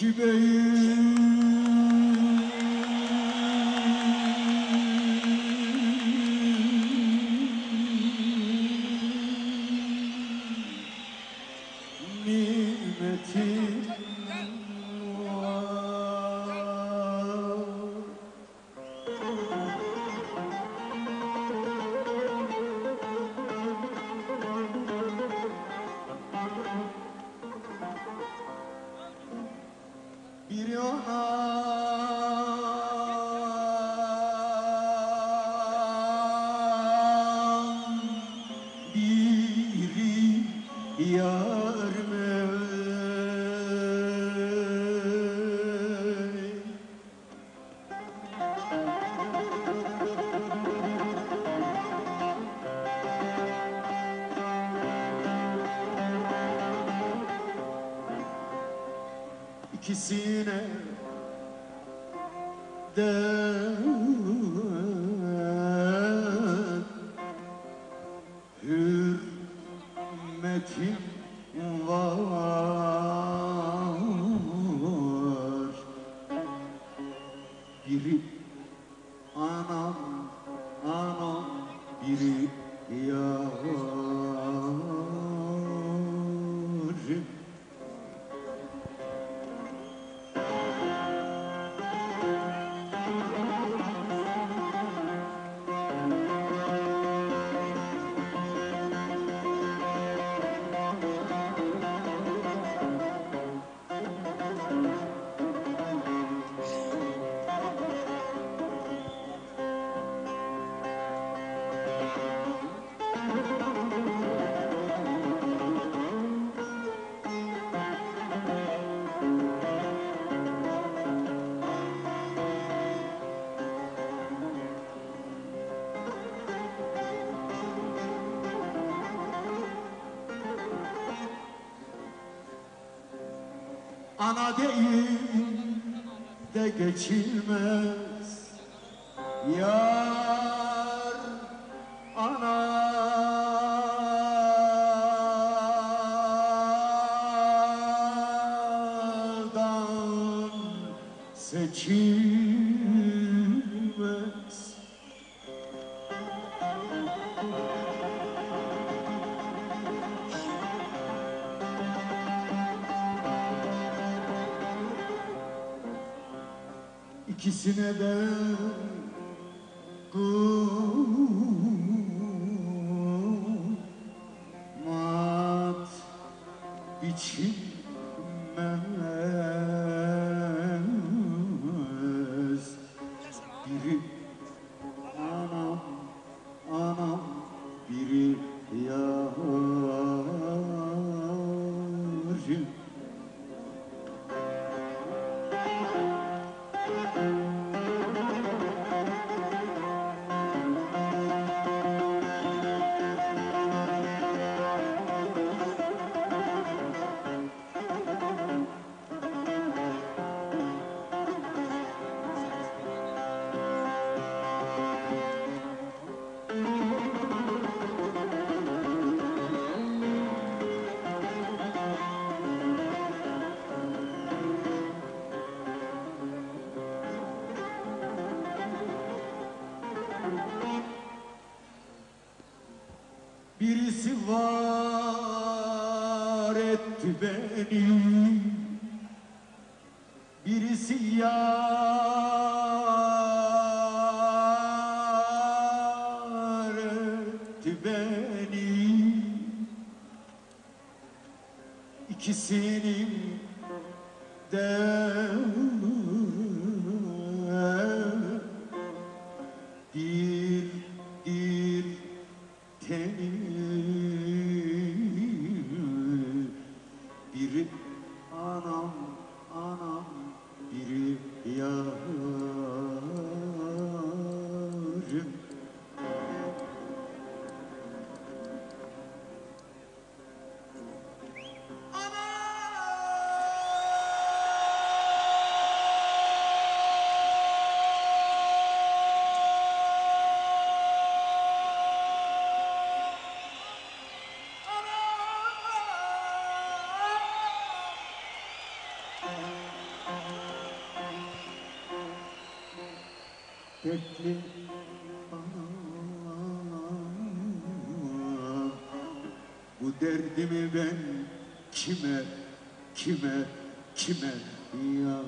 iki Bir anam biri yar ikisine de hürmetim var. Biri anam anam biri yarim Ana değil de geçilmez. Yar anadan seçilmez İkisine de kumat Birisi var etti beni. Birisi yar etti beni. İkisinin de anam biri yarım anam Bu derdimi ben kime, kime, kime ya